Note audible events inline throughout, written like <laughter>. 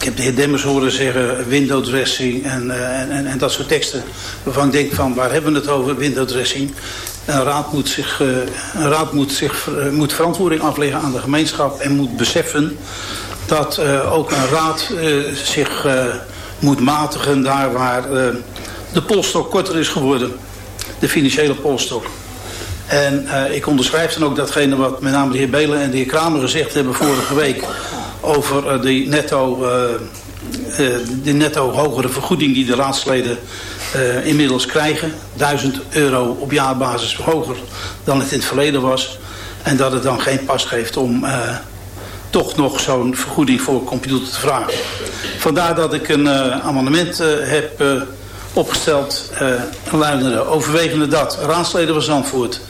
ik heb de heer Demmers horen zeggen window dressing en, en, en, en, dat soort teksten. Waarvan ik denk van waar hebben we het over, window dressing. Een raad moet, zich, een raad moet, zich, moet verantwoording afleggen aan de gemeenschap en moet beseffen dat ook een raad zich moet matigen daar waar de polstok korter is geworden. De financiële polstok. En ik onderschrijf dan ook datgene wat met name de heer Belen en de heer Kramer gezegd hebben vorige week over uh, die netto, uh, de netto hogere vergoeding die de raadsleden inmiddels krijgen. 1000 euro op jaarbasis hoger dan het in het verleden was. En dat het dan geen pas geeft om toch nog zo'n vergoeding voor computer te vragen. Vandaar dat ik een amendement heb opgesteld. luidende overwegende dat raadsleden van Zandvoort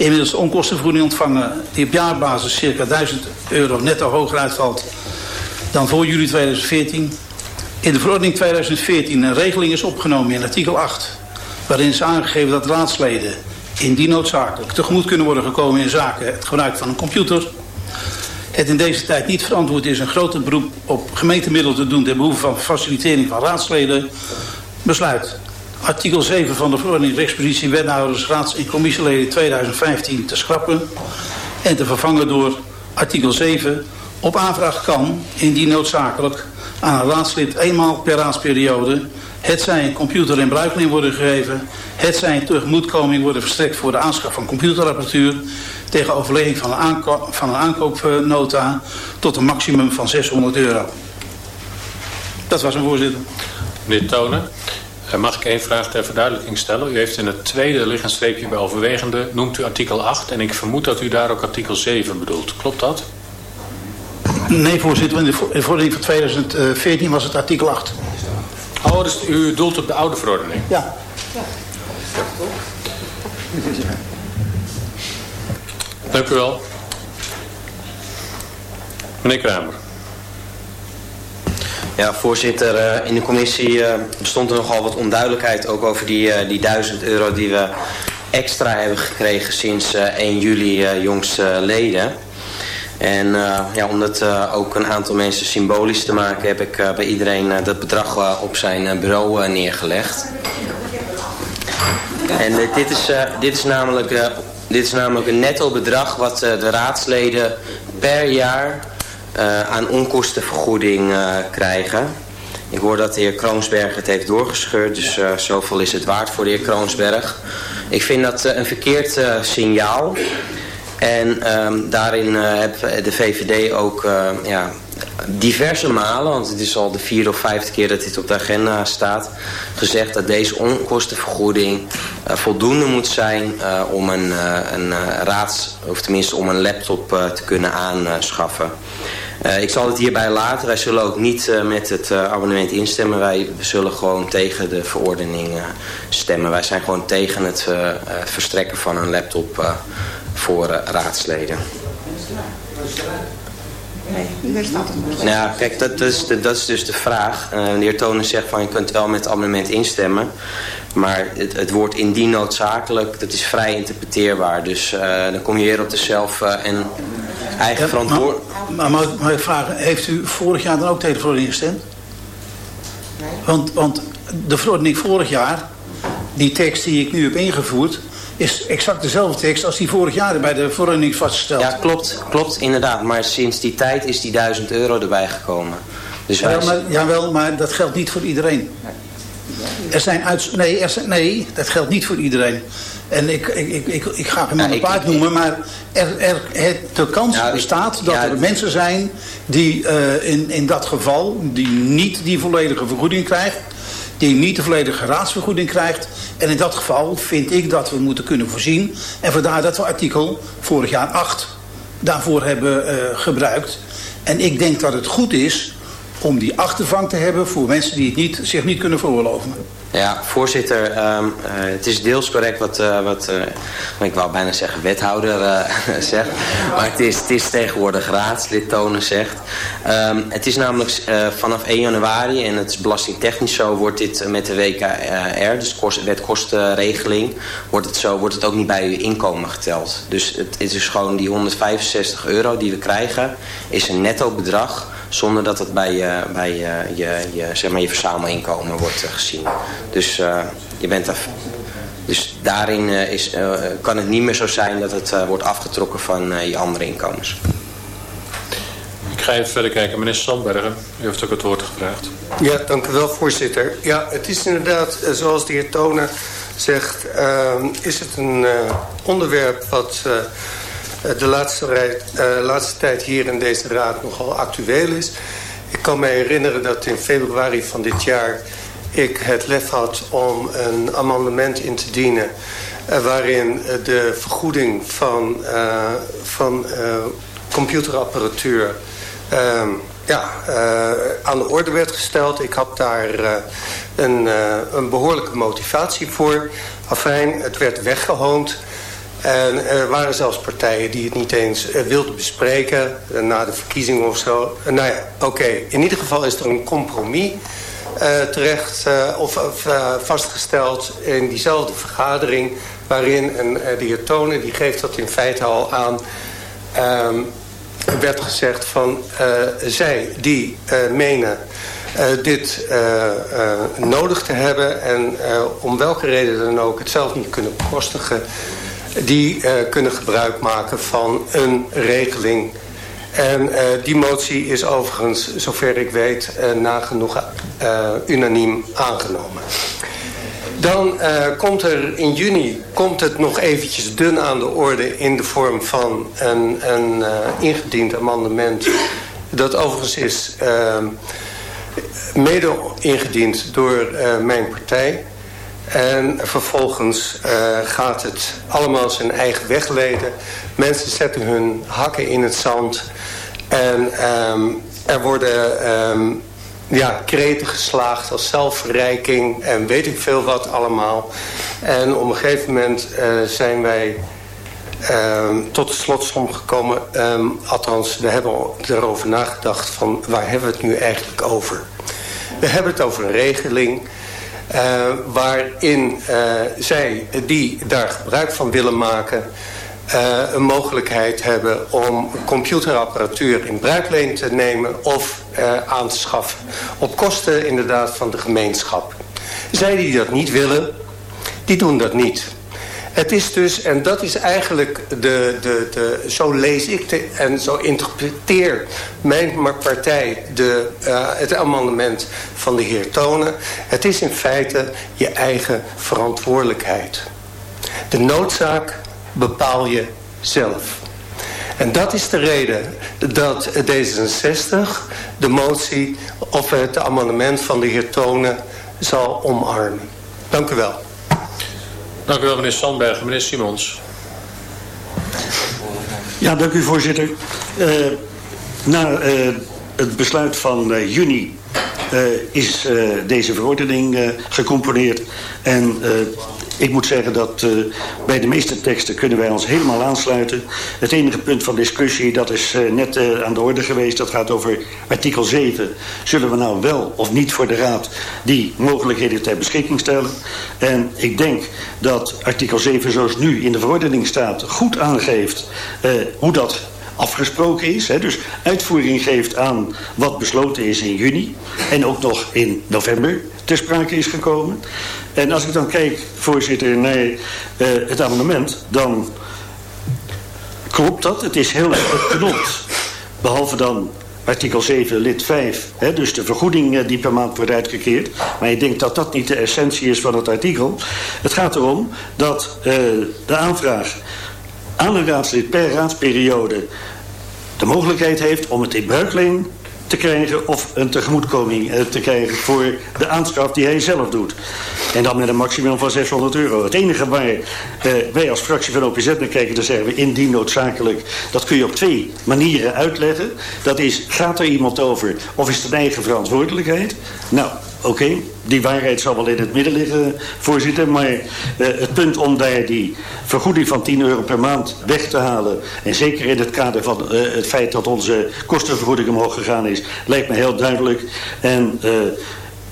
inmiddels onkostenvergoeding ontvangen die op jaarbasis circa 1000 euro netto hoger uitvalt dan voor juli 2014. In de verordening 2014 een regeling is opgenomen in artikel 8 waarin is aangegeven dat raadsleden indien noodzakelijk tegemoet kunnen worden gekomen in zaken het gebruik van een computer. Het in deze tijd niet verantwoord is een groter beroep op gemeentemiddelen te doen ten behoeve van facilitering van raadsleden. Besluit artikel 7 van de verordening rechtspositie wethouders, raads- en commissieleden 2015 te schrappen en te vervangen door artikel 7 op aanvraag kan, indien noodzakelijk, aan een raadslid eenmaal per raadsperiode het zijn een computer in bruikling worden gegeven, het zijn tegemoetkoming worden verstrekt voor de aanschaf van computerapparatuur tegen overlegging van een, aankoopnota tot een maximum van 600 euro. Dat was een voorzitter. Meneer Tonen. Eh, mag ik één vraag ter verduidelijking stellen? U heeft in het tweede liggensstreepje bij overwegende noemt u artikel 8 en ik vermoed dat u daar ook artikel 7 bedoelt. Klopt dat? Nee, voorzitter. In de verordening van 2014 was het artikel 8. Oh, dus u doelt op de oude verordening? Ja. ja. Dank u wel. Meneer Kramer. Ja, voorzitter, eh, in de commissie eh, bestond er nogal wat onduidelijkheid ook over die, eh, die 1000 euro die we extra hebben gekregen sinds 1 juli leden. En ja, om dat ook een aantal mensen symbolisch te maken heb ik bij iedereen dat bedrag op zijn bureau neergelegd. En dit, is, dit, is namelijk, dit is namelijk een netto bedrag wat de raadsleden per jaar uh, aan onkostenvergoeding uh, krijgen. Ik hoor dat de heer Kroonsberg het heeft doorgescheurd, dus uh, zoveel is het waard voor de heer Kroonsberg. Ik vind dat een verkeerd signaal. En um, daarin heeft de VVD ook ja, diverse malen, want het is al de vierde of vijfde keer dat dit op de agenda staat, gezegd dat deze onkostenvergoeding uh, voldoende moet zijn uh, om een, uh, een raads, of tenminste om een laptop te kunnen aanschaffen. Ik zal het hierbij laten. Wij zullen ook niet met het abonnement instemmen. Wij zullen gewoon tegen de verordening stemmen. Wij zijn gewoon tegen het verstrekken van een laptop voor raadsleden. Nee, daar staat het nog. Nou, kijk, dat, is de, dat is dus de vraag. de heer Tonen zegt van je kunt wel met het abonnement instemmen. Maar het, het woord indien noodzakelijk, dat is vrij interpreteerbaar. Dus dan kom je weer op de zelf en eigen verantwoordelijkheid. Maar, maar, ik vragen, heeft u vorig jaar dan ook tegen de verordening gestemd? Nee. Want, want de verordening vorig jaar, die tekst die ik nu heb ingevoerd, is exact dezelfde tekst als die vorig jaar bij de verordening vastgesteld. Ja, klopt, klopt inderdaad. Maar sinds die tijd is die 1000 euro erbij gekomen. Dus ja, maar, jawel, maar dat geldt niet voor iedereen. Er zijn uit... nee, er zijn... nee, dat geldt niet voor iedereen. En ik, ik, ik, ik, ga hem ja, een paard noemen, maar er, er, de kans bestaat dat er mensen zijn die uh, in, in dat geval die niet die volledige vergoeding krijgt, die niet de volledige raadsvergoeding krijgt. En in dat geval vind ik dat we moeten kunnen voorzien. En vandaar dat we artikel vorig jaar 8 daarvoor hebben uh, gebruikt. En ik denk dat het goed is om die achtervang te hebben voor mensen die het niet, zich niet kunnen veroorloven. Ja, voorzitter, um, uh, het is deels correct wat, uh, wat uh, ik wou bijna zeggen wethouder <laughs> zegt. Maar het is, het is tegenwoordig raadslid Tonen zegt. Um, het is namelijk vanaf 1 januari, en het is belastingtechnisch zo, wordt dit met de WKR, dus kost, wetkostenregeling, wordt het zo, wordt het ook niet bij uw inkomen geteld. Dus het, het is gewoon die 165 euro die we krijgen, is een netto bedrag zonder dat het bij, je, bij je, je, je, zeg maar je verzamelinkomen wordt gezien. Dus je bent er dus daarin is, kan het niet meer zo zijn dat het wordt afgetrokken van je andere inkomens. Ik ga even verder kijken. Meneer Sandbergen, u heeft ook het woord gevraagd. Ja, dank u wel, voorzitter. Ja, het is inderdaad, eh, zoals de heer Toner zegt... Uh, is het een uh, onderwerp wat uh, de laatste, laatste tijd hier in deze raad nogal actueel is. Ik kan me herinneren dat in februari van dit jaar... ik het lef had om een amendement in te dienen... waarin de vergoeding van, van computerapparatuur uh, ja, aan de orde werd gesteld. Ik had daar een, een behoorlijke motivatie voor. Afijn, het werd weggehoond. En er waren zelfs partijen die het niet eens wilden bespreken... na de verkiezingen of zo. nou ja, oké. In ieder geval is er een compromis terecht... of, vastgesteld in diezelfde vergadering... waarin en, de heer Tonen, die geeft dat in feite al aan... Um, werd gezegd van zij die menen dit nodig te hebben... en om welke reden dan ook het zelf niet kunnen bekostigen... die kunnen gebruik maken van een regeling... En die motie is overigens, zover ik weet, nagenoeg unaniem aangenomen. Dan komt er in juni komt het nog eventjes dun aan de orde... in de vorm van een, een ingediend amendement... dat overigens is uh, mede ingediend door mijn partij... En vervolgens gaat het allemaal zijn eigen weg leiden. Mensen zetten hun hakken in het zand. En um, er worden um, ja, kreten geslaagd als zelfverrijking en weet ik veel wat allemaal. En op een gegeven moment uh, zijn wij uh, tot de slotsom gekomen. Althans, we hebben erover nagedacht van waar hebben we het nu eigenlijk over. We hebben het over een regeling waarin uh, zij die daar gebruik van willen maken uh, een mogelijkheid hebben om computerapparatuur in bruikleen te nemen of aan te schaffen. Op kosten inderdaad van de gemeenschap. Zij die dat niet willen, die doen dat niet. Het is dus, en dat is eigenlijk, de, de, de, zo lees ik de, en zo interpreteer mijn partij de, uh, het amendement van de heer Tonen. Het is in feite je eigen verantwoordelijkheid. De noodzaak bepaal je zelf. En dat is de reden dat D66 de motie of het amendement van de heer Tonen zal omarmen. Dank u wel. Dank u wel, meneer Sandberg. Meneer Simons. Ja, dank u, voorzitter. Uh, na uh, het besluit van uh, juni is deze verordening gecomponeerd. En ik moet zeggen dat uh, bij de meeste teksten kunnen wij ons helemaal aansluiten. Het enige punt van discussie, dat is uh, net uh, aan de orde geweest. Dat gaat over artikel 7. Zullen we nou wel of niet voor de Raad die mogelijkheden ter beschikking stellen? En ik denk dat artikel 7 zoals nu in de verordening staat... goed aangeeft hoe dat afgesproken is. Hè, dus uitvoering geeft aan wat besloten is in juni. En ook nog in november ter sprake is gekomen. En als ik dan kijk, voorzitter, naar uh, het amendement... dan klopt dat. Het is heel erg geknopt. Behalve dan artikel 7 lid 5. Hè, dus de vergoeding uh, die per maand wordt uitgekeerd. Maar ik denk dat dat niet de essentie is van het artikel. Het gaat erom dat uh, de aanvraag aan een raadslid per raadsperiode de mogelijkheid heeft om het in bruikleen te krijgen of een tegemoetkoming eh, te krijgen voor de aanschaf die hij zelf doet. En dan met een maximum van 600 euro. Het enige waar eh, wij als fractie van OPZ naar kijken, dan zeggen we indien noodzakelijk. Dat kun je op twee manieren uitleggen. Dat is, gaat er iemand over of is het een eigen verantwoordelijkheid? Nou, oké, die waarheid zal wel in het midden liggen, voorzitter. Maar uh, het punt om daar die vergoeding van 10 euro per maand weg te halen... en zeker in het kader van uh, het feit dat onze kostenvergoeding omhoog gegaan is... lijkt me heel duidelijk. En... Uh,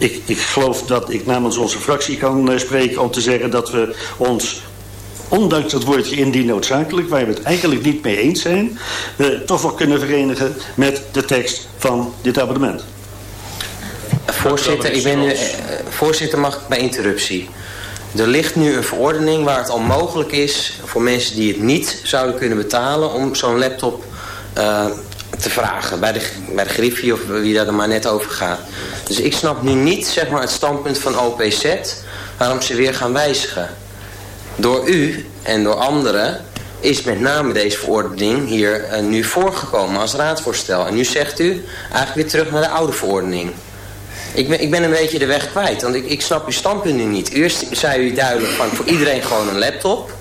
ik, ik geloof dat ik namens onze fractie kan spreken om te zeggen dat we ons ondanks dat woordje indien noodzakelijk, waar we het eigenlijk niet mee eens zijn, toch wel kunnen verenigen met de tekst van dit abonnement. Voorzitter, ik ben nu, voorzitter, mag ik bij interruptie? Er ligt nu een verordening waar het al mogelijk is voor mensen die het niet zouden kunnen betalen om zo'n laptop uh, te vragen bij de, bij de Griffie of wie daar er maar net over gaat. Dus ik snap nu niet zeg maar, het standpunt van OPZ waarom ze weer gaan wijzigen. Door u en door anderen is met name deze verordening hier uh, nu voorgekomen als raadsvoorstel. En nu zegt u eigenlijk weer terug naar de oude verordening. Ik ben, ik ben een beetje de weg kwijt, want ik, ik snap uw standpunt nu niet. Eerst zei u duidelijk van voor iedereen gewoon een laptop.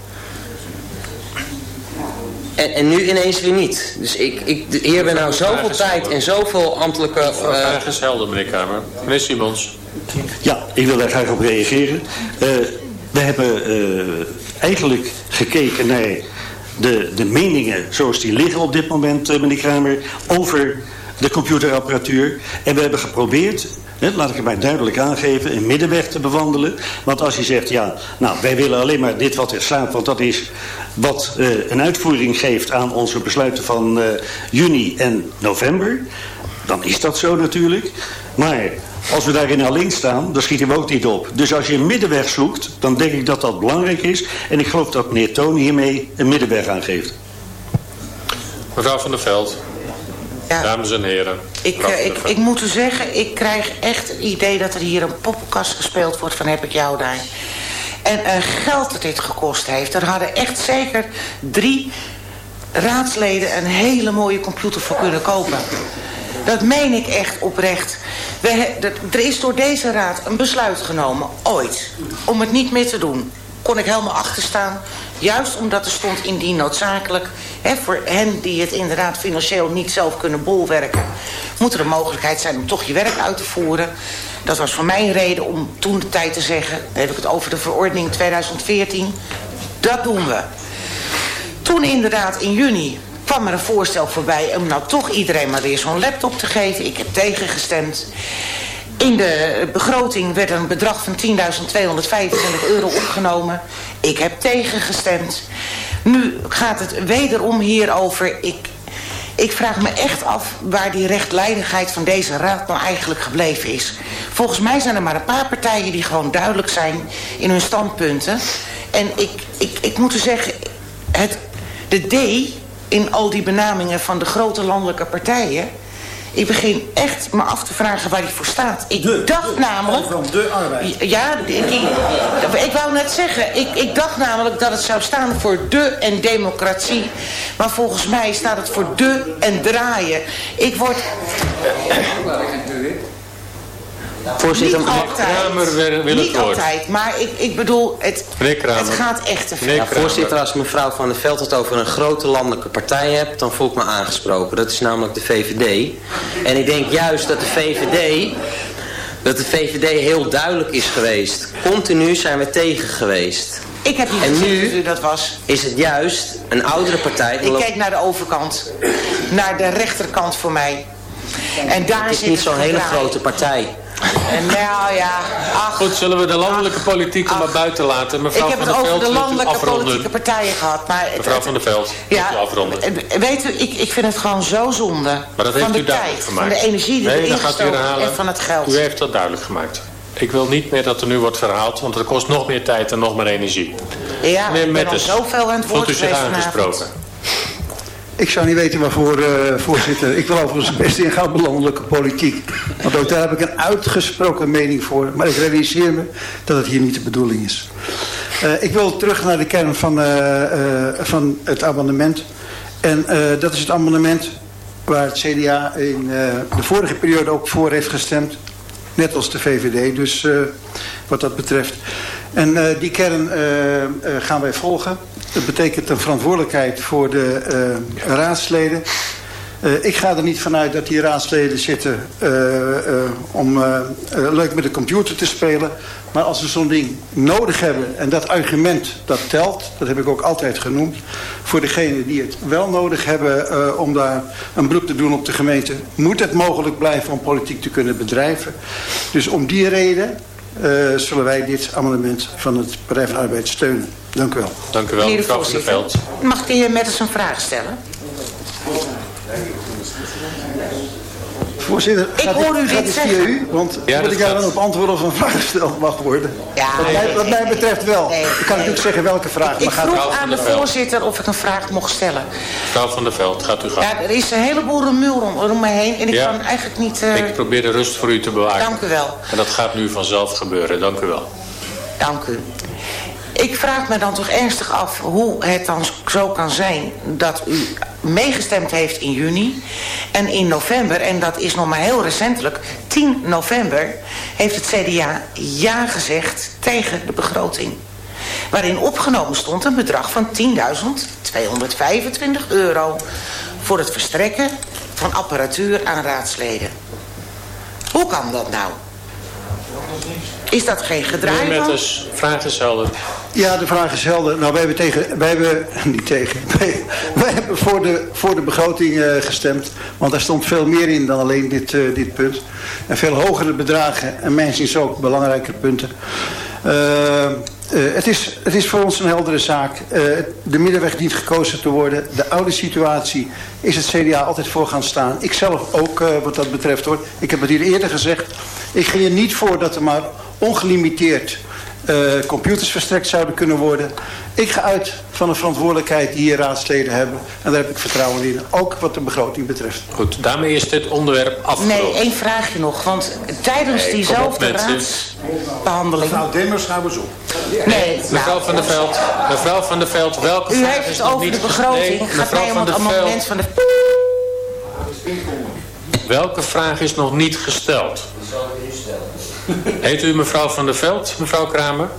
En, en nu ineens weer niet. Dus ik, ik, hier hebben nou zoveel tijd en zoveel ambtelijke... Uh... Vraag is helder, meneer Kamer. Meneer Simons. Ja, ik wil daar graag op reageren. Uh, we hebben uh, eigenlijk gekeken naar de, de meningen zoals die liggen op dit moment, uh, meneer Kramer, over de computerapparatuur. En we hebben geprobeerd laat ik het maar duidelijk aangeven, een middenweg te bewandelen. Want als je zegt, ja, nou, wij willen alleen maar dit wat er staat... want dat is wat uh, een uitvoering geeft aan onze besluiten van uh, juni en november... dan is dat zo natuurlijk. Maar als we daarin alleen staan, dan schieten we ook niet op. Dus als je een middenweg zoekt, dan denk ik dat dat belangrijk is. En ik geloof dat meneer Toon hiermee een middenweg aangeeft. Mevrouw van der Veld. Ja. Dames en heren. Ik, uh, ik, ik moet u zeggen, ik krijg echt het idee dat er hier een poppenkast gespeeld wordt van heb ik jou daar. En uh, geld dat dit gekost heeft. Er hadden echt zeker drie raadsleden een hele mooie computer voor kunnen kopen. Dat meen ik echt oprecht. We, er is door deze raad een besluit genomen, ooit, om het niet meer te doen. Kon ik helemaal achter staan. Juist omdat er stond indien noodzakelijk... Hè, voor hen die het inderdaad financieel niet zelf kunnen bolwerken... moet er een mogelijkheid zijn om toch je werk uit te voeren. Dat was voor mij een reden om toen de tijd te zeggen... dan heb ik het over de verordening 2014. Dat doen we. Toen inderdaad in juni kwam er een voorstel voorbij... om nou toch iedereen maar weer zo'n laptop te geven. Ik heb tegengestemd. In de begroting werd een bedrag van 10.225 euro opgenomen. Ik heb tegengestemd. Nu gaat het wederom hierover. Ik, ik vraag me echt af waar die rechtlijnigheid van deze raad nou eigenlijk gebleven is. Volgens mij zijn er maar een paar partijen die gewoon duidelijk zijn in hun standpunten. En ik, ik, ik moet u zeggen, het, de D in al die benamingen van de grote landelijke partijen ik begin echt me af te vragen waar hij voor staat. Ik de, dacht de, namelijk... Van de arbeid. Ja, ik, ik wou net zeggen. Ik, ik dacht namelijk dat het zou staan voor de en democratie. Maar volgens mij staat het voor de en draaien. Ik word... Voorzitter, niet altijd, Kramer wil, niet altijd, maar ik, ik bedoel, het, het gaat echt te ver. Ja, voorzitter, als mevrouw Van der Veld het over een grote landelijke partij hebt, dan voel ik me aangesproken. Dat is namelijk de VVD. En ik denk juist dat de VVD, dat de VVD heel duidelijk is geweest. Continu zijn we tegen geweest. Ik heb niet en gezien nu dat u dat was. is het juist een oudere partij. Ik kijk naar de overkant. Naar de rechterkant voor mij. En daar het is zit niet zo'n hele grote partij. En nou ja, ach. Goed, zullen we de landelijke politiek maar buiten laten? Mevrouw ik heb van het der over de landelijke politieke partijen gehad. Maar het- Mevrouw van der Veld, u afronden? eh, Weet u, ik, ik vind het gewoon zo zonde. Maar dat heeft van de u duidelijk tijd, gemaakt. van de energie die nee, erin dan gaat u herhalen. en van het geld. U heeft dat duidelijk gemaakt. Ik wil niet meer dat er nu wordt verhaald, want het kost nog meer tijd en nog meer energie. Ja, Meneer ik ben al zoveel aan het woord voelt u zich aangesproken? Ik zou niet weten waarvoor, eh, voorzitter. Ik wil overigens best ingaan op de landelijke politiek. Want ook daar heb ik een uitgesproken mening voor. Maar ik realiseer me dat het hier niet de bedoeling is. Eh, ik wil terug naar de kern van, eh, van het amendement. En dat is het amendement waar het CDA in de vorige periode ook voor heeft gestemd. Net als de VVD, dus wat dat betreft. En die kern gaan wij volgen. Dat betekent een verantwoordelijkheid voor de eh, raadsleden. Eh, ik ga er niet vanuit dat die raadsleden zitten eh, om leuk met de computer te spelen. Maar als we zo'n ding nodig hebben, en dat argument dat telt, dat heb ik ook altijd genoemd, voor degenen die het wel nodig hebben om daar een beroep te doen op de gemeente, moet het mogelijk blijven om politiek te kunnen bedrijven. Dus om die reden zullen wij dit amendement van het Partij van de Arbeid steunen. Dank u wel. Dank u wel, mevrouw van der Veld. mag ik de heer Metters een vraag stellen? Voorzitter, Ik gaat hoor u dit zeggen. u? Want Ja, moet ik daar dan op antwoorden of een <laughs> vraag gesteld mag worden? Ja, wat, mij, wat mij betreft wel. Nee. ik kan natuurlijk zeggen welke vraag, Ik maar gaat vroeg Mevrouw aan van de der Veld. voorzitter of ik een vraag mocht stellen. Mevrouw van der Veld, gaat u gang. Ja, er is een heleboel remul om, om me heen en ik Ja. kan eigenlijk niet... eh, Ik probeer de rust voor u te bewaken. Dank u wel. En dat gaat nu vanzelf gebeuren. Dank u wel. Dank u. Ik vraag me dan toch ernstig af hoe het dan zo kan zijn dat u meegestemd heeft in juni en in november, en dat is nog maar heel recentelijk, 10 november, heeft het CDA ja gezegd tegen de begroting. Waarin opgenomen stond een bedrag van 10.225 euro voor het verstrekken van apparatuur aan raadsleden. Hoe kan dat nou? Dat geen gedraai van? Metters, vraag is helder. Ja, de vraag is helder. Nou, wij hebben tegen, wij hebben, <laughs> niet tegen, <laughs> wij, wij hebben voor de, voor de begroting eh, gestemd. Want daar stond veel meer in dan alleen dit, eh, dit punt. En veel hogere bedragen en mijn zin ook belangrijke punten. Eh, eh, het, is, het is voor ons een heldere zaak. Eh, de middenweg dient gekozen te worden. De oude situatie is het CDA altijd voor gaan staan. Ik zelf ook eh, wat dat betreft hoor. Ik heb het hier eerder gezegd. Ik ging er niet voor dat er maar ongelimiteerd eh, computers verstrekt zouden kunnen worden. Ik ga uit van de verantwoordelijkheid die hier raadsleden hebben. En daar heb ik vertrouwen in. Ook wat de begroting betreft. Goed, daarmee is dit onderwerp afgerond. Nee, één vraagje nog. Want tijdens Nee, diezelfde raadsbehandeling... Demmers, hou eens op. Nee, Mevrouw nou, van der Veld, mevrouw van der Veld, welke u vraag heeft is het nog over niet de begroting. Nee, Gaat mevrouw mij om van het amendement van de... welke vraag is nog niet gesteld? Heet u mevrouw van der Veld, mevrouw Kramer?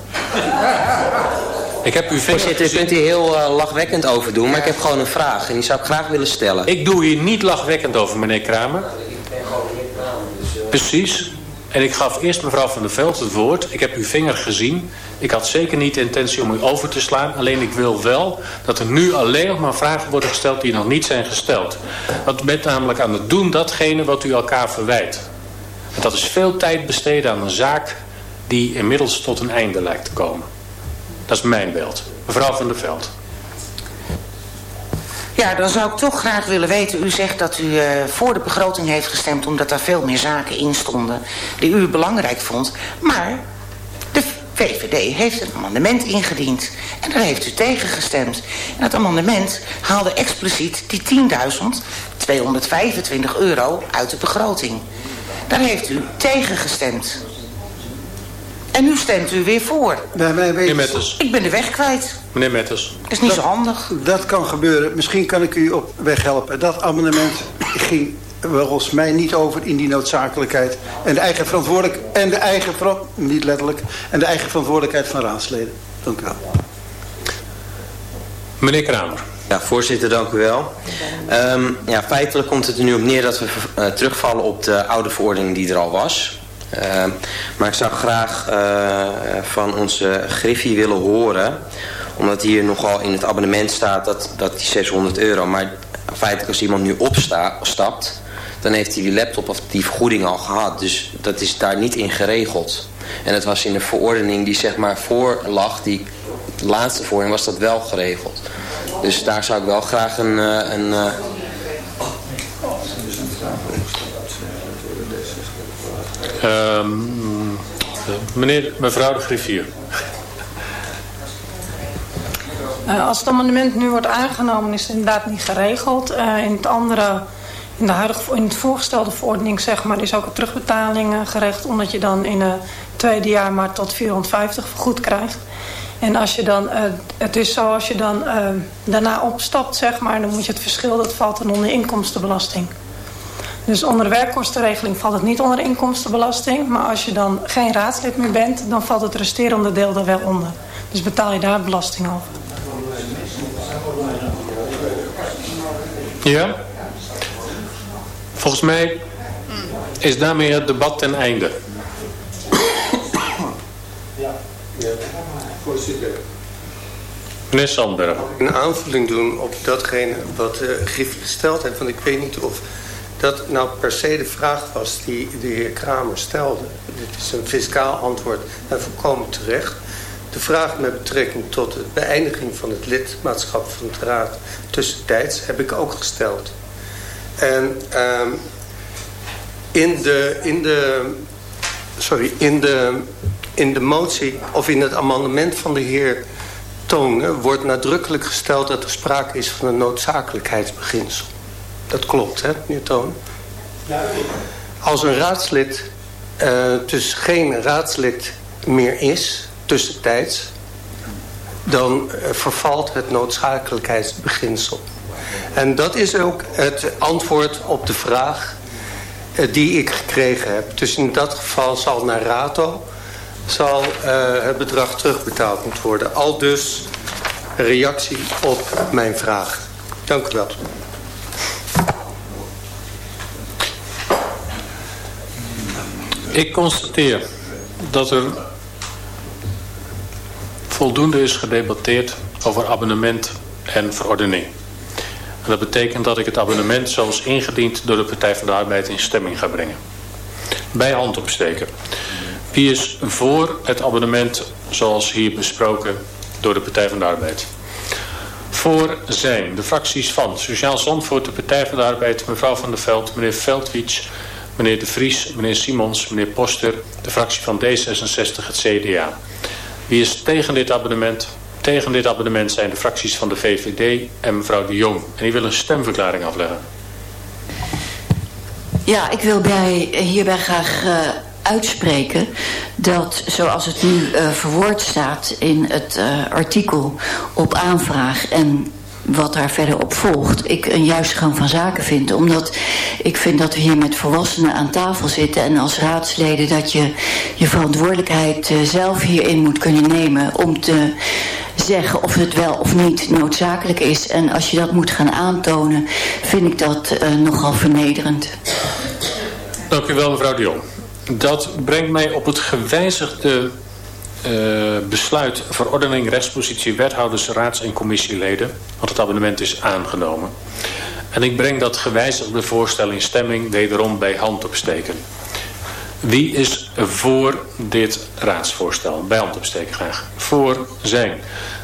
Ik heb uw vinger Voorzitter, u kunt hier heel eh, lachwekkend over doen, maar ik heb gewoon een vraag en die zou ik graag willen stellen. Ik doe hier niet lachwekkend over, meneer Kramer. Precies. En ik gaf eerst mevrouw van der Veld het woord. Ik heb uw vinger gezien. Ik had zeker niet de intentie om u over te slaan. Alleen ik wil wel dat er nu alleen nog maar vragen worden gesteld die nog niet zijn gesteld. Want u bent namelijk aan het doen datgene wat u elkaar verwijt. Dat is veel tijd besteden aan een zaak die inmiddels tot een einde lijkt te komen. Dat is mijn beeld. Mevrouw van der Veld. Ja, dan zou ik toch graag willen weten. U zegt dat u eh, voor de begroting heeft gestemd... omdat daar veel meer zaken in stonden die u belangrijk vond. Maar de VVD heeft een amendement ingediend. En daar heeft u tegen gestemd. En dat amendement haalde expliciet die 10.225 euro uit de begroting. Daar heeft u tegen gestemd. En nu stemt u weer voor. Wij, Meneer Metters. Ik ben de weg kwijt. Meneer Metters. Dat is niet zo handig. dat kan gebeuren. Misschien kan ik u op weg helpen. Dat amendement ging volgens mij niet over in die noodzakelijkheid. En de eigen verantwoordelijk en de eigen niet letterlijk en de eigen verantwoordelijkheid van raadsleden. Dank u wel. Meneer Kramer. Ja, voorzitter, dank u wel. Ehm, ja, feitelijk komt het er nu op neer dat we eh, terugvallen op de oude verordening die er al was. Ehm, maar ik zou graag eh, van onze Griffie willen horen, omdat hier nogal in het abonnement staat dat, dat die 600 euro, maar feitelijk als iemand nu opstapt, dan heeft hij die laptop of die vergoeding al gehad. Dus dat is daar niet in geregeld. En het was in de verordening die zeg maar voor lag, die laatste verordening was dat wel geregeld. Dus daar zou ik wel graag een... eh, een eh, Ehm, meneer, mevrouw de griffier. Uh, als het amendement nu wordt aangenomen is het inderdaad niet geregeld. Uh, in het andere, in, de huidige, in het voorgestelde verordening zeg maar, is ook een terugbetaling uh, geregeld. Omdat je dan in het tweede jaar maar tot 450 vergoed krijgt. En als je dan, het is zo als je dan daarna opstapt zeg maar, dan moet je het verschil, dat valt dan onder inkomstenbelasting. Dus onder de werkkostenregeling valt het niet onder de inkomstenbelasting. Maar als je dan geen raadslid meer bent, dan valt het resterende deel er wel onder. Dus betaal je daar belasting over. Ja? Volgens mij is daarmee het debat ten einde. Meneer Sandberg. Een aanvulling doen op datgene wat uh, Griffie gesteld heeft. Want ik weet niet of dat nou per se de vraag was die de heer Kramer stelde. Dit is een fiscaal antwoord en volkomen terecht. De vraag met betrekking tot de beëindiging van het lidmaatschap van de Raad tussentijds heb ik ook gesteld. En um, in de, in de, sorry, in de, in de motie of in het amendement van de heer Tonen wordt nadrukkelijk gesteld dat er sprake is van een noodzakelijkheidsbeginsel. Dat klopt, hè, meneer Toon? Als een raadslid uh, dus geen raadslid meer is, tussentijds... dan uh, vervalt het noodzakelijkheidsbeginsel. En dat is ook het antwoord op de vraag uh, die ik gekregen heb. Dus in dat geval zal naar Rato zal het bedrag terugbetaald moeten worden. Al dus reactie op mijn vraag. Dank u wel. Ik constateer dat er voldoende is gedebatteerd over abonnement en verordening. En dat betekent dat ik het abonnement zoals ingediend door de Partij van de Arbeid in stemming ga brengen. Bij hand opsteken. Wie is voor het abonnement zoals hier besproken door de Partij van de Arbeid? Voor zijn de fracties van Sociaal Zandvoort, de Partij van de Arbeid, mevrouw Van der Veld, meneer Veldwits, meneer De Vries, meneer Simons, meneer Poster, de fractie van D66, het CDA. Wie is tegen dit abonnement? Tegen dit abonnement zijn de fracties van de VVD en mevrouw de Jong. En die wil een stemverklaring afleggen. Ja, ik wil bij, hierbij graag uh, uitspreken dat zoals het nu uh, verwoord staat in het uh, artikel op aanvraag en wat daar verder op volgt, ik een juiste gang van zaken vind. Omdat ik vind dat we hier met volwassenen aan tafel zitten... en als raadsleden dat je je verantwoordelijkheid uh, zelf hierin moet kunnen nemen... om te zeggen of het wel of niet noodzakelijk is. En als je dat moet gaan aantonen, vind ik dat nogal vernederend. Dank u wel, mevrouw de Jong. Dat brengt mij op het gewijzigde uh, besluit verordening rechtspositie wethouders, raads- en commissieleden. Want het abonnement is aangenomen. En ik breng dat gewijzigde voorstel in stemming wederom bij hand opsteken. Wie is voor dit raadsvoorstel? Bij hand opsteken graag. Voor zijn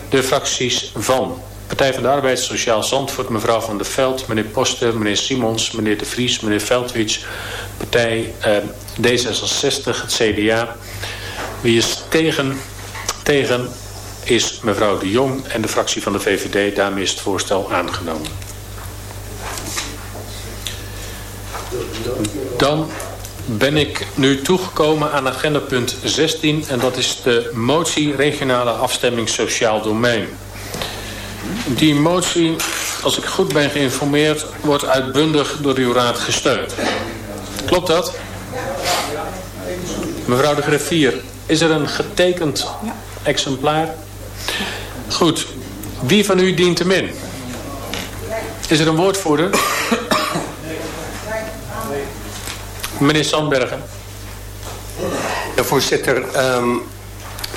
de fracties van Partij van de Arbeid, Sociaal Zandvoort, mevrouw Van der Veld, meneer Poster, meneer Simons, meneer De Vries, meneer Veldwits, Partij eh, D66, het CDA, wie is tegen? Tegen is mevrouw de Jong en de fractie van de VVD. Daarmee is het voorstel aangenomen. Dan ben ik nu toegekomen aan agenda punt 16. En dat is de motie regionale afstemming sociaal domein. Die motie, als ik goed ben geïnformeerd, wordt uitbundig door uw raad gesteund. Klopt dat? Mevrouw de griffier, is er een getekend ja. exemplaar? Goed. Wie van u dient hem in? Is er een woordvoerder? <coughs> Meneer Sandbergen. Ja, voorzitter. Um,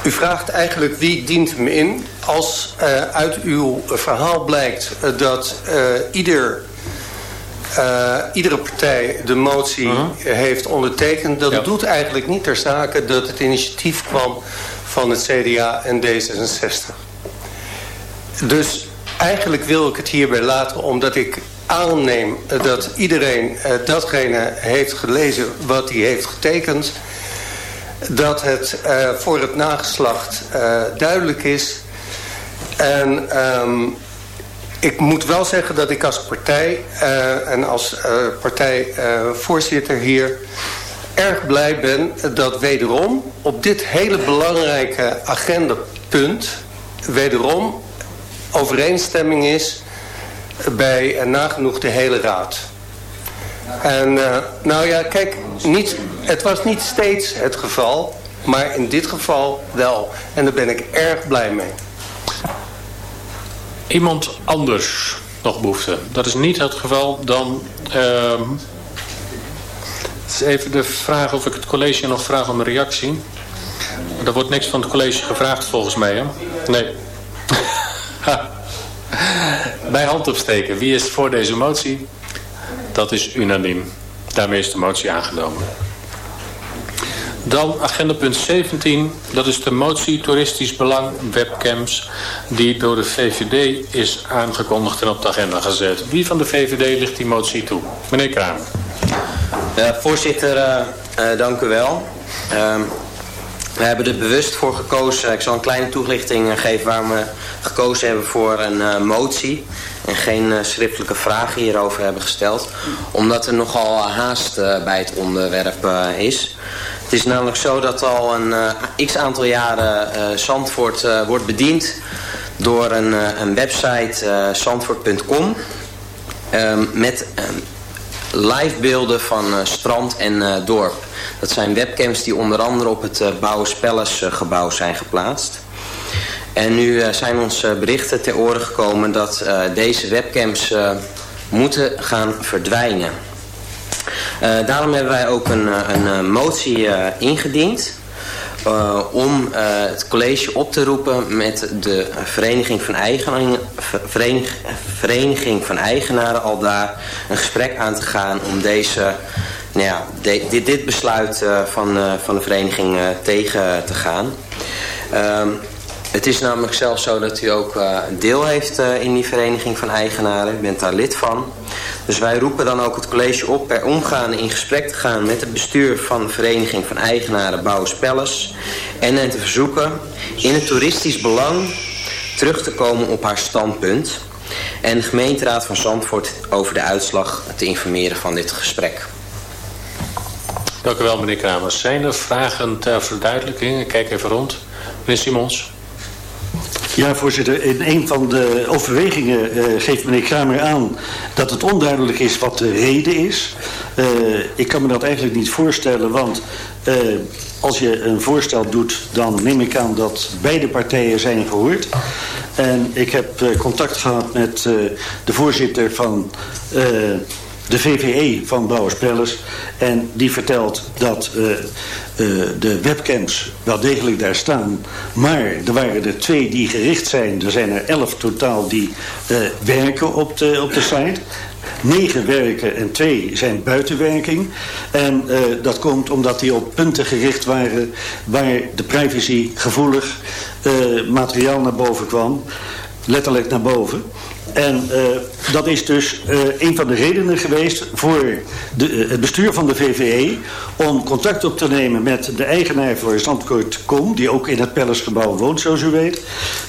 u vraagt eigenlijk wie dient hem in. Als uh, uit uw verhaal blijkt uh, dat uh, ieder uh, iedere partij de motie -huh. heeft ondertekend. Dat ja. doet eigenlijk niet ter zake dat het initiatief kwam van het CDA en D66. Dus eigenlijk wil ik het hierbij laten omdat ik aanneem dat iedereen uh, datgene heeft gelezen wat hij heeft getekend. Dat het uh, voor het nageslacht uh, duidelijk is. En um, ik moet wel zeggen dat ik als partij uh, en als uh, partijvoorzitter hier erg blij ben dat wederom op dit hele belangrijke agendapunt wederom overeenstemming is bij nagenoeg de hele raad. En nou ja, kijk, niet, het was niet steeds het geval, maar in dit geval wel. En daar ben ik erg blij mee. Iemand anders nog behoefte. Dat is niet het geval. Dan uh, is even de vraag of ik het college nog vraag om een reactie. Er wordt niks van het college gevraagd volgens mij. Hè? Nee. <laughs> Bij hand opsteken. Wie is voor deze motie? Dat is unaniem. Daarmee is de motie aangenomen. Dan agenda punt 17, dat is de motie toeristisch belang webcams die door de VVD is aangekondigd en op de agenda gezet. Wie van de VVD ligt die motie toe? Meneer. Uh, voorzitter, uh, uh, dank u wel. Ehm, we hebben er bewust voor gekozen, ik zal een kleine toelichting geven waarom we gekozen hebben voor een motie en geen schriftelijke vragen hierover hebben gesteld. Omdat er nogal haast bij het onderwerp is. Het is namelijk zo dat al een uh, x aantal jaren uh, Zandvoort uh, wordt bediend door een, een website zandvoort.com um, met um, livebeelden van strand en dorp. Dat zijn webcams die onder andere op het uh, gebouw zijn geplaatst. En nu zijn ons berichten ter oren gekomen dat deze webcams moeten gaan verdwijnen. Uh, daarom hebben wij ook een, eh, een, een motie ingediend. Om het college op te roepen met de Vereniging van, Eigenaren, Verenig, Vereniging van Eigenaren al daar een gesprek aan te gaan om deze, nou ja, dit, dit besluit van, van de vereniging tegen te gaan. Het is namelijk zelfs zo dat u ook uh, deel heeft uh, in die vereniging van eigenaren. U bent daar lid van. Dus wij roepen dan ook het college op per omgaan in gesprek te gaan met het bestuur van de vereniging van eigenaren Bouwers Palace. En hen te verzoeken in het toeristisch belang terug te komen op haar standpunt. En de gemeenteraad van Zandvoort over de uitslag te informeren van dit gesprek. Dank u wel meneer Kramers. Zijn er vragen ter verduidelijking? Ik kijk even rond. Meneer Simons. Ja, voorzitter. In een van de overwegingen uh, geeft meneer Kramer aan dat het onduidelijk is wat de reden is. Uh, ik kan me dat eigenlijk niet voorstellen, want uh, als je een voorstel doet, dan neem ik aan dat beide partijen zijn gehoord. En ik heb contact gehad met de voorzitter van de VVE van Bouwers Palace. En die vertelt dat uh, de webcams wel degelijk daar staan. Maar er waren er twee die gericht zijn. Er zijn er elf totaal die uh, werken op de, op de site. Negen werken en twee zijn buitenwerking. En uh, dat komt omdat die op punten gericht waren waar de privacy gevoelig materiaal naar boven kwam. Letterlijk naar boven. En uh, dat is dus uh, een van de redenen geweest voor de, uh, het bestuur van de VVE... om contact op te nemen met de eigenaar voor Zandvoort.com... die ook in het Palacegebouw woont, zoals u weet.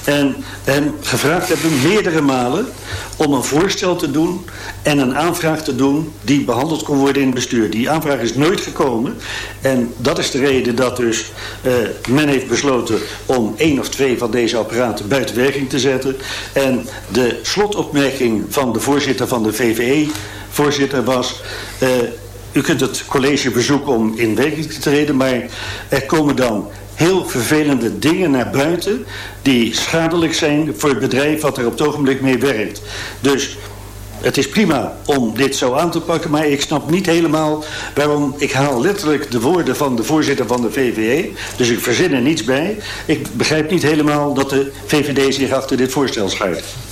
En hem gevraagd hebben meerdere malen om een voorstel te doen... en een aanvraag te doen die behandeld kon worden in het bestuur. Die aanvraag is nooit gekomen. En dat is de reden dat dus men heeft besloten... om één of twee van deze apparaten buiten werking te zetten. En de slot opmerking van de voorzitter van de VVE, voorzitter, was... Uh, u kunt het college bezoeken om in werking te treden, maar er komen dan heel vervelende dingen naar buiten... die schadelijk zijn voor het bedrijf wat er op het ogenblik mee werkt. Dus het is prima om dit zo aan te pakken, maar ik snap niet helemaal waarom... Ik haal letterlijk de woorden van de voorzitter van de VVE, dus ik verzin er niets bij. Ik begrijp niet helemaal dat de VVD zich achter dit voorstel schuift.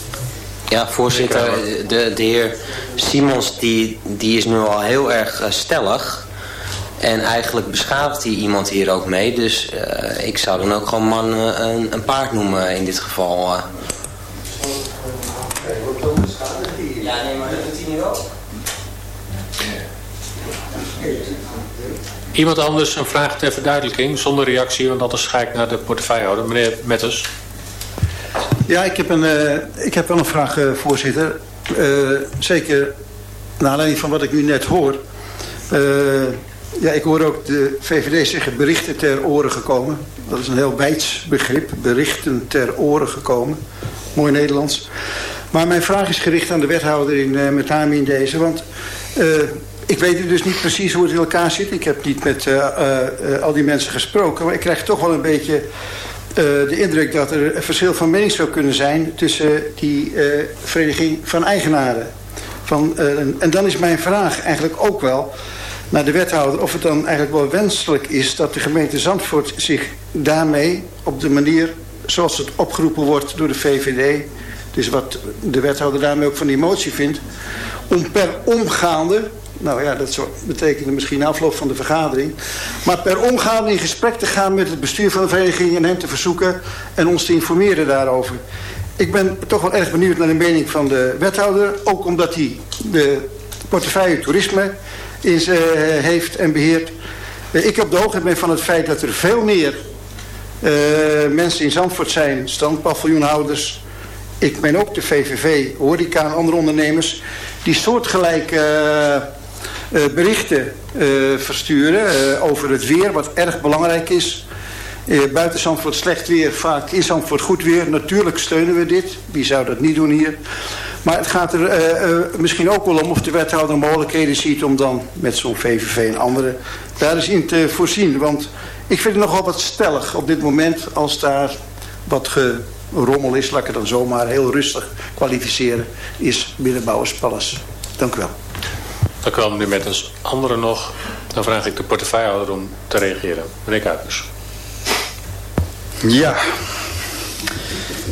Ja, voorzitter, de, de heer Simons die, die is nu al heel erg uh, stellig. En eigenlijk beschadigt hij iemand hier ook mee. Dus uh, ik zou dan ook gewoon man uh, een, een, paard noemen in dit geval. Ja, nee, maar dat doet hij nu wel. Iemand anders een vraag ter verduidelijking zonder reactie, want anders ga ik naar de portefeuillehouder. Meneer Metters. Ja, ik heb, een, uh, ik heb wel een vraag, uh, voorzitter. Uh, zeker naar aanleiding van wat ik nu net hoor. ja, ik hoor ook de VVD zeggen berichten ter oren gekomen. Dat is een heel wijds begrip. Berichten ter oren gekomen. Mooi Nederlands. Maar mijn vraag is gericht aan de wethouder in, met name in deze. Want ik weet dus niet precies hoe het in elkaar zit. Ik heb niet met al die mensen gesproken. Maar ik krijg toch wel een beetje de indruk dat er een verschil van mening zou kunnen zijn tussen die uh, vereniging van eigenaren. Van, uh, en dan is mijn vraag eigenlijk ook wel naar de wethouder of het dan eigenlijk wel wenselijk is dat de gemeente Zandvoort zich daarmee op de manier zoals het opgeroepen wordt door de VVD, dus wat de wethouder daarmee ook van die motie vindt, om per omgaande, nou ja, dat betekent misschien afloop van de vergadering, maar per omgaande in gesprek te gaan met het bestuur van de vereniging en hen te verzoeken en ons te informeren daarover. Ik ben toch wel erg benieuwd naar de mening van de wethouder, ook omdat hij de portefeuille toerisme is, uh, heeft en beheert. Uh, ik op de hoogte ben van het feit dat er veel meer uh, mensen in Zandvoort zijn, strandpaviljoenhouders. Ik ben ook de VVV, horeca en andere ondernemers... die soortgelijke berichten versturen over het weer... wat erg belangrijk is. buiten Zandvoort slecht weer, vaak in Zandvoort goed weer. Natuurlijk steunen we dit. Wie zou dat niet doen hier? Maar het gaat er misschien ook wel om of de wethouder mogelijkheden ziet om dan met zo'n VVV en anderen daar eens in te voorzien. Want ik vind het nogal wat stellig op dit moment als daar wat gerommel is, laat ik het dan zomaar heel rustig kwalificeren, is binnenbouwers. Dank u wel. Dank u wel meneer Mettens. Anderen nog? Dan vraag ik de portefeuillehouder om te reageren. Meneer Kuipers. Ja,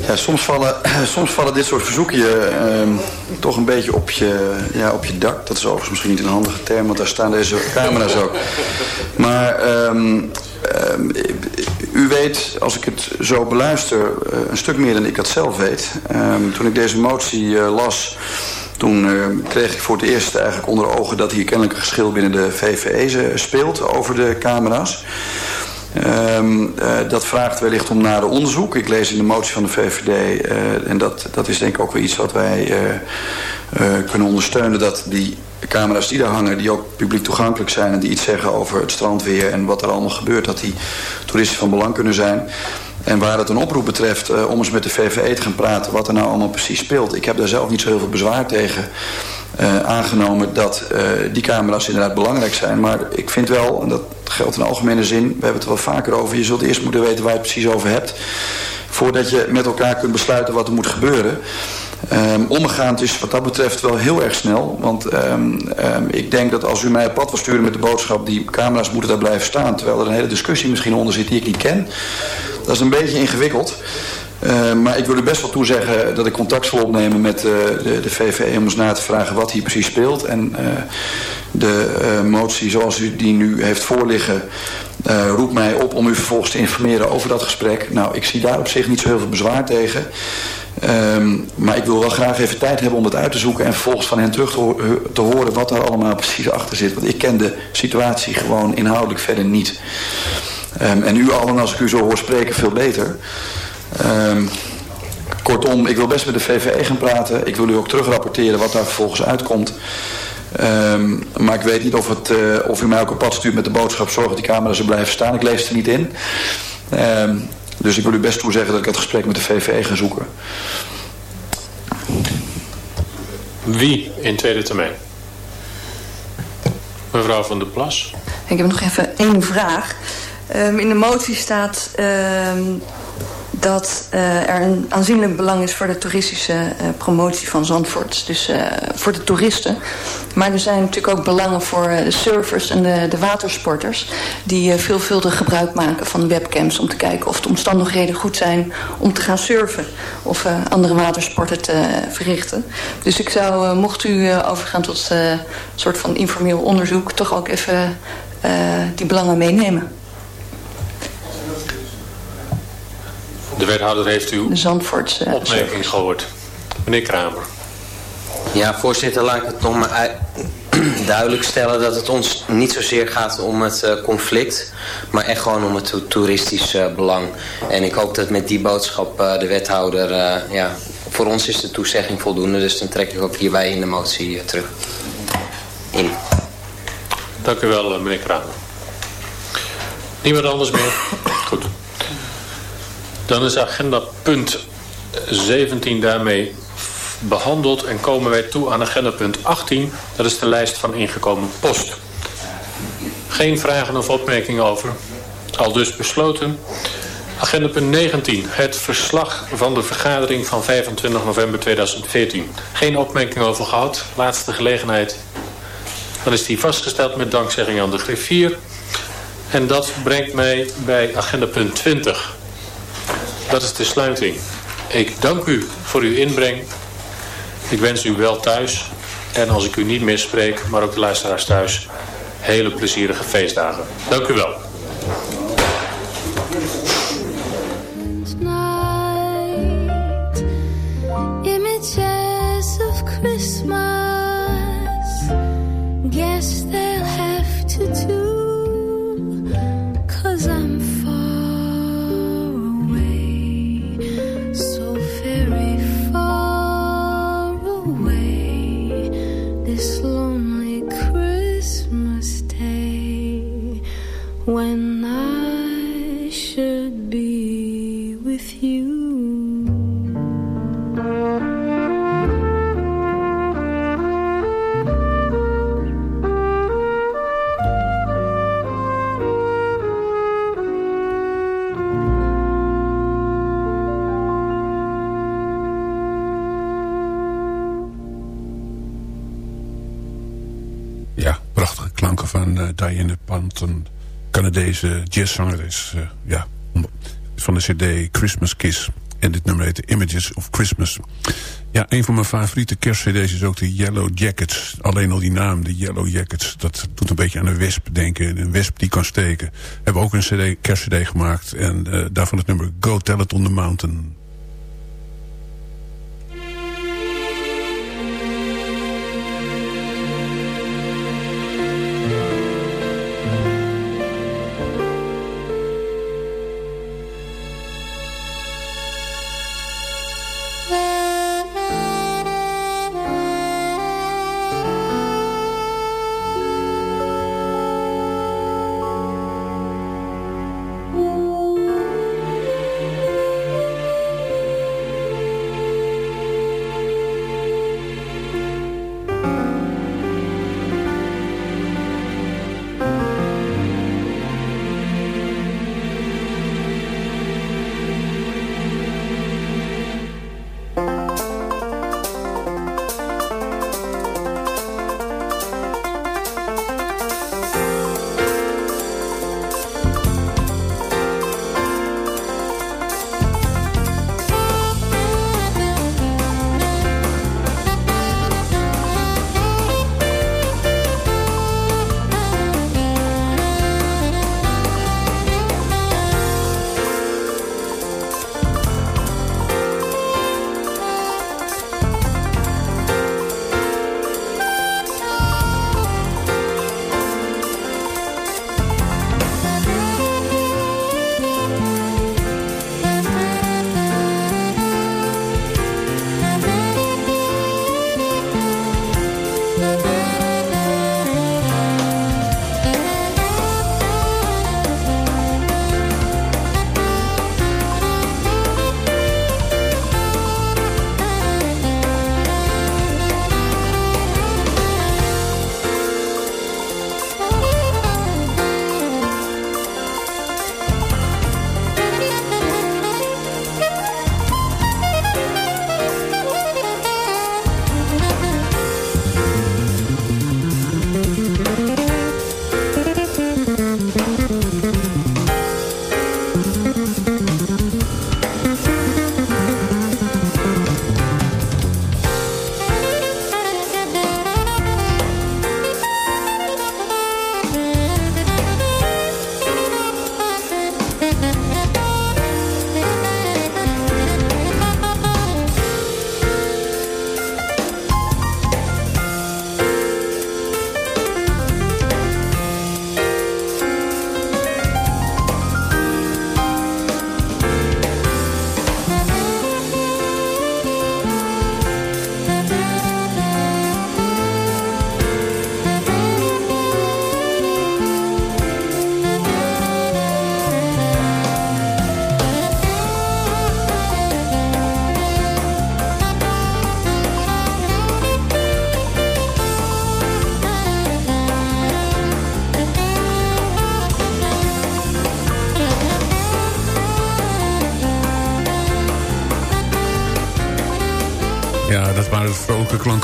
ja, soms, vallen, <clears throat> soms vallen dit soort verzoeken uh, toch een beetje op je, ja, op je dak. Dat is overigens misschien niet een handige term, want daar staan deze camera's ook. Maar um, um, u weet, als ik het zo beluister, uh, een stuk meer dan ik dat zelf weet. Toen ik deze motie uh, las, toen uh, kreeg ik voor het eerst eigenlijk onder ogen dat hier kennelijk een geschil binnen de VVE speelt over de camera's. Um, uh, dat vraagt wellicht om nader onderzoek. Ik lees in de motie van de VVD, uh, en dat, dat is denk ik ook wel iets wat wij kunnen ondersteunen, dat die camera's die daar hangen, die ook publiek toegankelijk zijn en die iets zeggen over het strandweer en wat er allemaal gebeurt, dat die toeristen van belang kunnen zijn. En waar het een oproep betreft uh, om eens met de VVE te gaan praten wat er nou allemaal precies speelt. Ik heb daar zelf niet zo heel veel bezwaar tegen uh, aangenomen dat uh, die camera's inderdaad belangrijk zijn. Maar ik vind wel, en dat geldt in algemene zin, we hebben het er wel vaker over, je zult eerst moeten weten waar je het precies over hebt. Voordat je met elkaar kunt besluiten wat er moet gebeuren. Um, omgaand is wat dat betreft wel heel erg snel. Want um, um, ik denk dat als u mij op pad wil sturen met de boodschap... die camera's moeten daar blijven staan... terwijl er een hele discussie misschien onder zit die ik niet ken... dat is een beetje ingewikkeld. Uh, maar ik wil u best wel toezeggen dat ik contact zal opnemen met uh, de, de VVE... om eens na te vragen wat hier precies speelt. En uh, de motie zoals u die nu heeft voorliggen... roept mij op om u vervolgens te informeren over dat gesprek. Nou, ik zie daar op zich niet zo heel veel bezwaar tegen... Um, maar ik wil wel graag even tijd hebben om het uit te zoeken... en vervolgens van hen terug te, te horen wat daar allemaal precies achter zit. Want ik ken de situatie gewoon inhoudelijk verder niet. Um, en u allen, als ik u zo hoor spreken, veel beter. Um, kortom, ik wil best met de VVE gaan praten. Ik wil u ook terugrapporteren wat daar vervolgens uitkomt. Um, maar ik weet niet of, het, uh, of u mij ook op pad stuurt met de boodschap... zorg dat die camera's er blijven staan. Ik lees er niet in. Um, dus ik wil u best toezeggen dat ik het gesprek met de VVE ga zoeken. Wie in tweede termijn? Mevrouw van der Plas. Ik heb nog even één vraag. Um, in de motie staat um, dat uh, er een aanzienlijk belang is voor de toeristische uh, promotie van Zandvoort. Dus uh, voor de toeristen. Maar er zijn natuurlijk ook belangen voor de surfers en de, de watersporters... die veelvuldig gebruik maken van webcams om te kijken of de omstandigheden goed zijn... om te gaan surfen of andere watersporten te verrichten. Dus ik zou, mocht u overgaan tot een soort van informeel onderzoek... toch ook even die belangen meenemen. De wethouder heeft uw Zandvoortse opmerking gehoord. Meneer Kramer. Ja, voorzitter, laat ik het nog maar <clears throat> duidelijk stellen dat het ons niet zozeer gaat om het uh, conflict, maar echt gewoon om het toeristisch uh, belang. En ik hoop dat met die boodschap uh, de wethouder, ja, voor ons is de toezegging voldoende, dus dan trek ik ook hierbij in de motie terug. In. Dank u wel, meneer Kramer. Niemand anders meer? Dan is agenda punt 17 daarmee behandeld en komen wij toe aan agenda punt 18. Dat is de lijst van ingekomen post. Geen vragen of opmerkingen over. Al dus besloten. Agenda punt 19. Het verslag van de vergadering van 25 november 2014. Geen opmerking over gehad. Laatste gelegenheid. Dan is die vastgesteld met dankzegging aan de griffier. En dat brengt mij bij agenda punt 20. Dat is de sluiting. Ik dank u voor uw inbreng. Ik wens u wel thuis. En als ik u niet misspreek, maar ook de luisteraars thuis... hele plezierige feestdagen. Dank u wel. Diane Panton, Canadese jazzzangeres. Uh, ja, van de cd Christmas Kiss. En dit nummer heet Images of Christmas. Ja, een van mijn favoriete kerstcd's is ook de Yellow Jackets. Alleen al die naam, de Yellow Jackets. Dat doet een beetje aan een wesp denken. Een wesp die kan steken. Hebben ook een CD, kerstcd gemaakt. En uh, daarvan het nummer Go Tell It on the Mountain.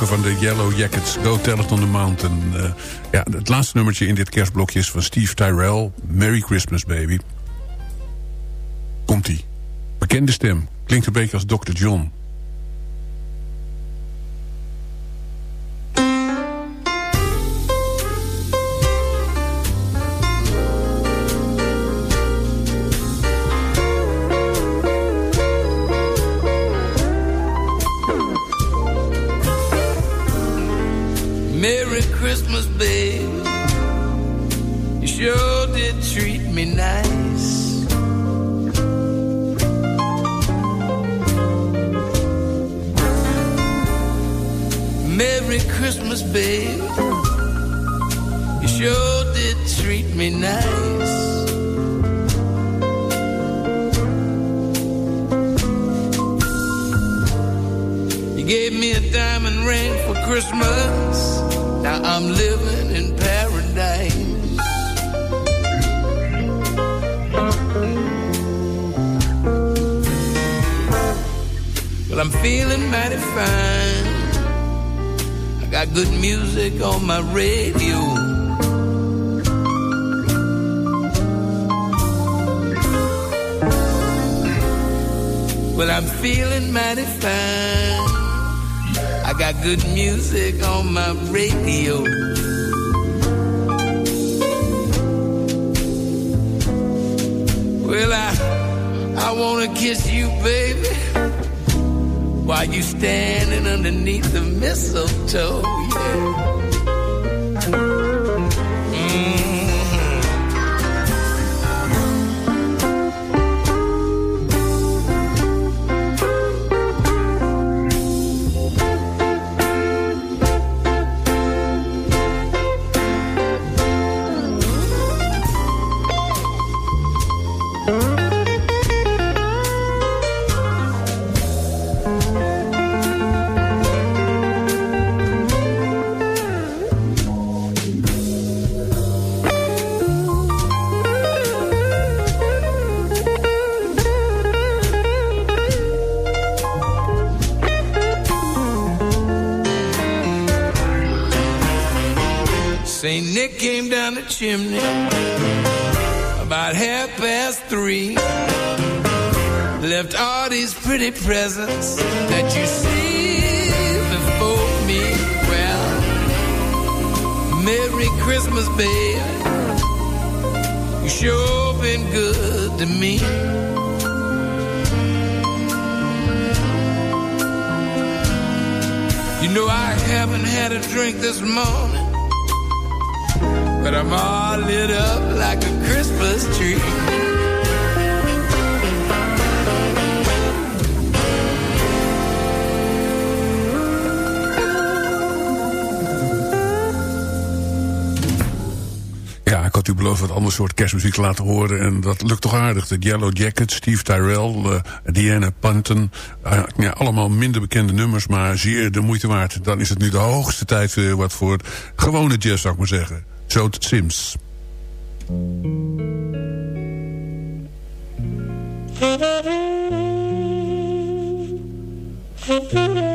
Van de Yellow Jackets. Go Tell It on the Mountain. Uh, ja, het laatste nummertje in dit kerstblokje is van Steve Tyrell. Merry Christmas, baby. Komt-ie. Bekende stem. Klinkt een beetje als Dr. John. Chimney about half past three. Left all these pretty presents that you see before me. Well, Merry Christmas, baby. You sure been good to me. You know I haven't had a drink this morning. But I'm all lit up like a Christmas tree. Ja, ik had u beloofd wat ander soort kerstmuziek te laten horen. En dat lukt toch aardig. De Yellow Jacket, Steve Tyrell, uh, Diana Panton. Uh, ja, allemaal minder bekende nummers, maar zeer de moeite waard. Dan is het nu de hoogste tijd weer wat voor gewone jazz, zou ik maar zeggen. Zoot Sims. <laughs>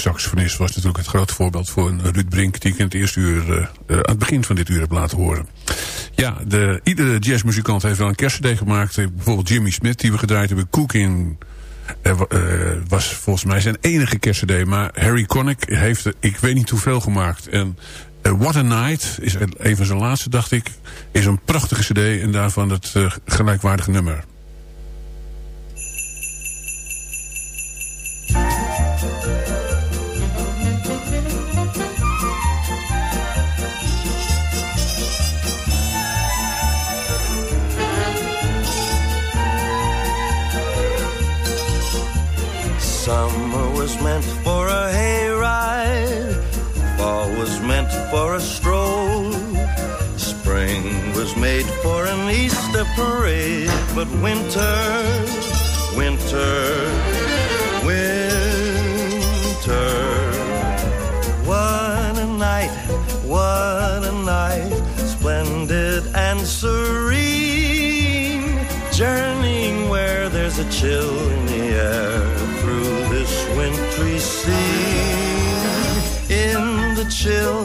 saxofonist was natuurlijk het grote voorbeeld voor een Ruud Brink... die ik in het eerste uur, uh, aan het begin van dit uur heb laten horen. Ja, de, iedere jazzmuzikant heeft wel een kerstcd gemaakt. Bijvoorbeeld Jimmy Smith, die we gedraaid hebben. Cooking was volgens mij zijn enige kerstcd. Maar Harry Connick heeft, ik weet niet hoeveel gemaakt. En What a Night is een van zijn laatste, dacht ik. Is een prachtige cd en daarvan het gelijkwaardige nummer. Parade, but winter, winter, winter. What a night, what a night, splendid and serene. Journeying where there's a chill in the air through this wintry scene. In the chill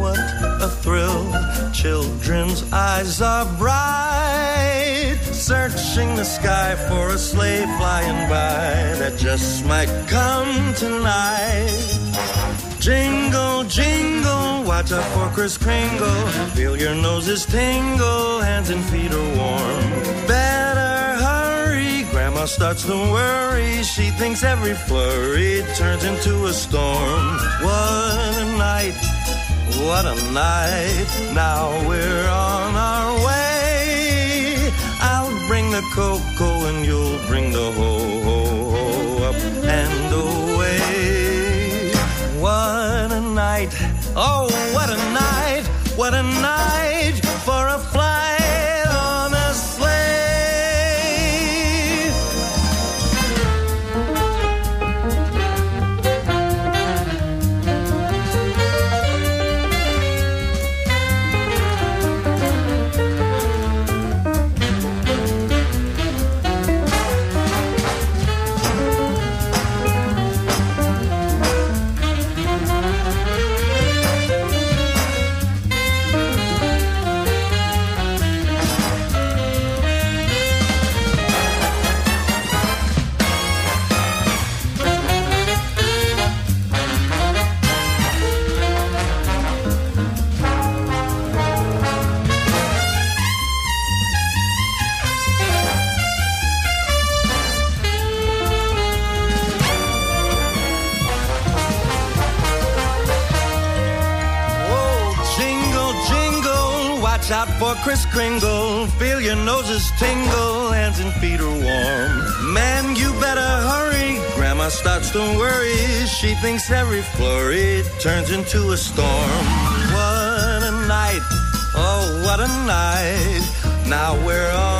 what a thrill. Children's eyes are bright, searching the sky for a sleigh flying by that just might come tonight. Jingle, jingle, watch out for Kris Kringle. Feel your noses tingle, hands and feet are warm. Better hurry, Grandma starts to worry. She thinks every flurry turns into a storm. What a night what a night. Now we're on our way. I'll bring the cocoa and you'll bring the ho ho ho up and away. What a night. Oh, what a night. What a night for a for Kris Kringle. Feel your noses tingle, hands and feet are warm. Man, you better hurry. Grandma starts to worry. She thinks every flurry turns into a storm. What a night. Oh, what a night. Now we're on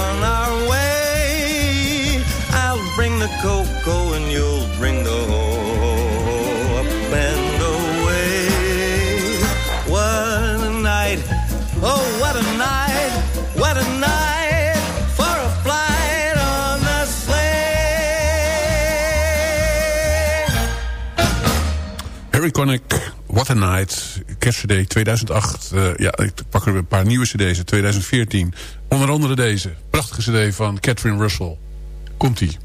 Connick, What a Night, kerstcd 2008. Uh, ja, ik pak er een paar nieuwe cd's 2014. Onder andere deze, prachtige cd van Catherine Russell. Komt-ie.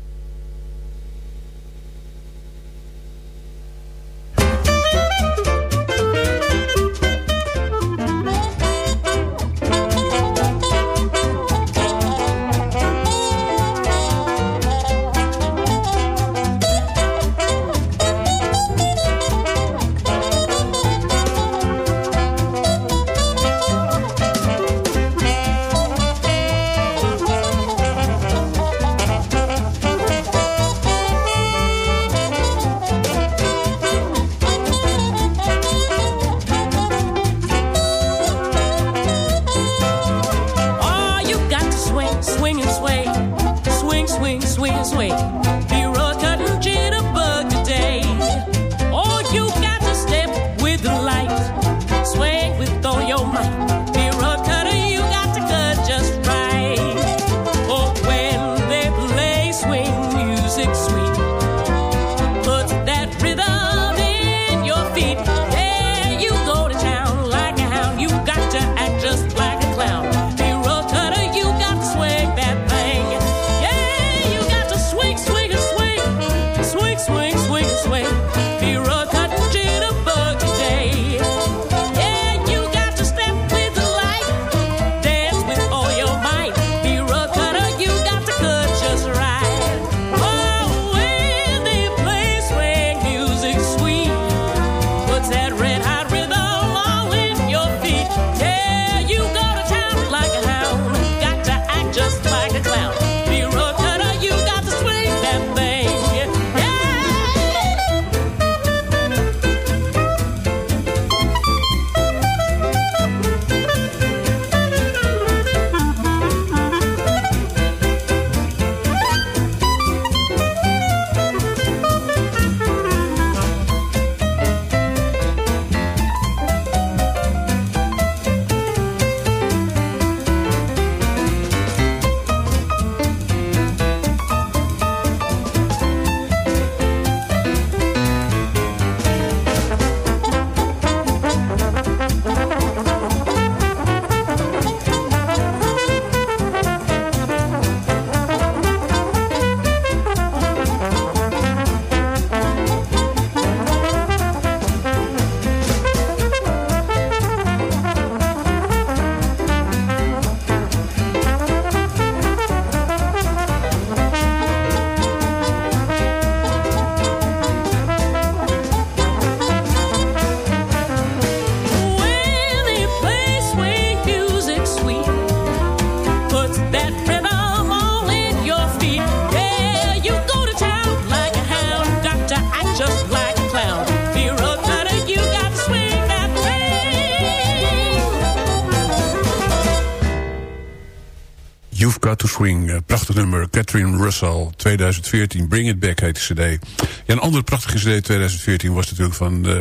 Eh, prachtig nummer. Catherine Russell, 2014. Bring It Back heet de cd. Ja, een andere prachtige cd 2014 was natuurlijk van uh,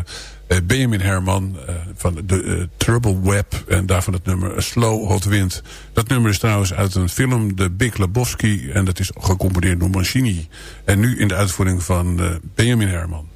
Benjamin Herman. Van de Trouble Web. En daarvan het nummer Slow Hot Wind. Dat nummer is trouwens uit een film, The Big Lebowski. En dat is gecomponeerd door Mancini. En nu in de uitvoering van Benjamin Herman.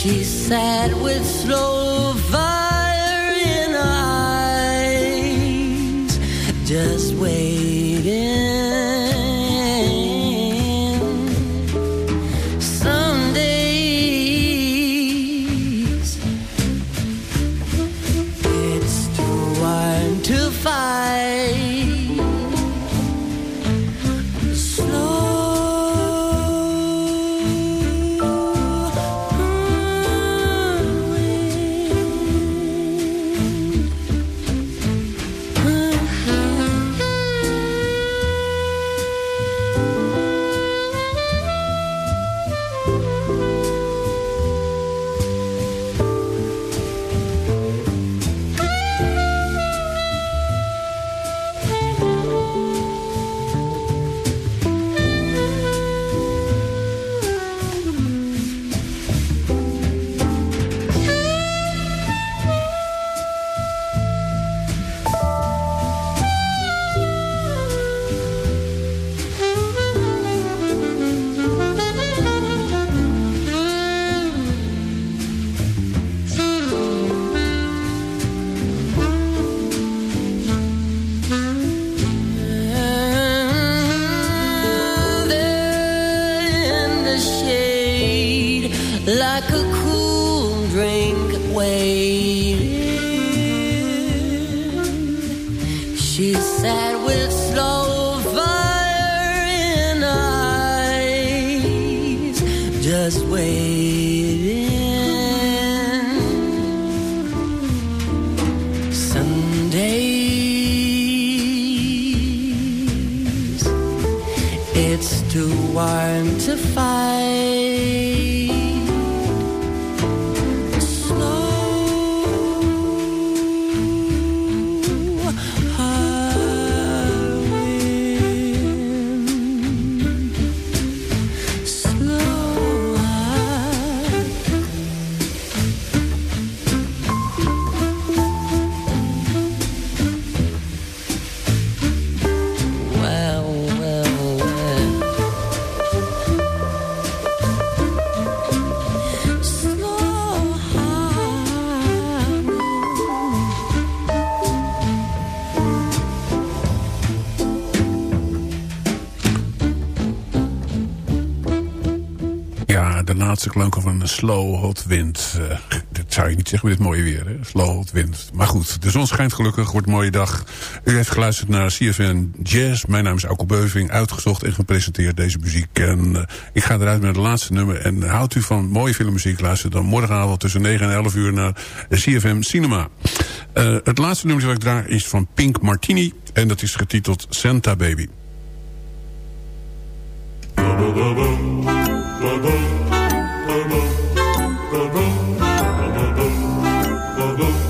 she said with slow violence. to warm to fight. Klanken van een slow hot wind. Eh, dat zou je niet zeggen met dit mooie weer, hè? Slow hot wind. Maar goed, de zon schijnt gelukkig, wordt een mooie dag. U heeft geluisterd naar CFN Jazz. Mijn naam is Alko Beuving, uitgezocht en gepresenteerd deze muziek. En eh, ik ga eruit met het laatste nummer. En houdt u van mooie filmmuziek, luister dan morgenavond tussen 9 en 11 uur naar CFM Cinema. Eh, het laatste nummer dat ik draag is van Pink Martini. En dat is getiteld Santa Baby. Santa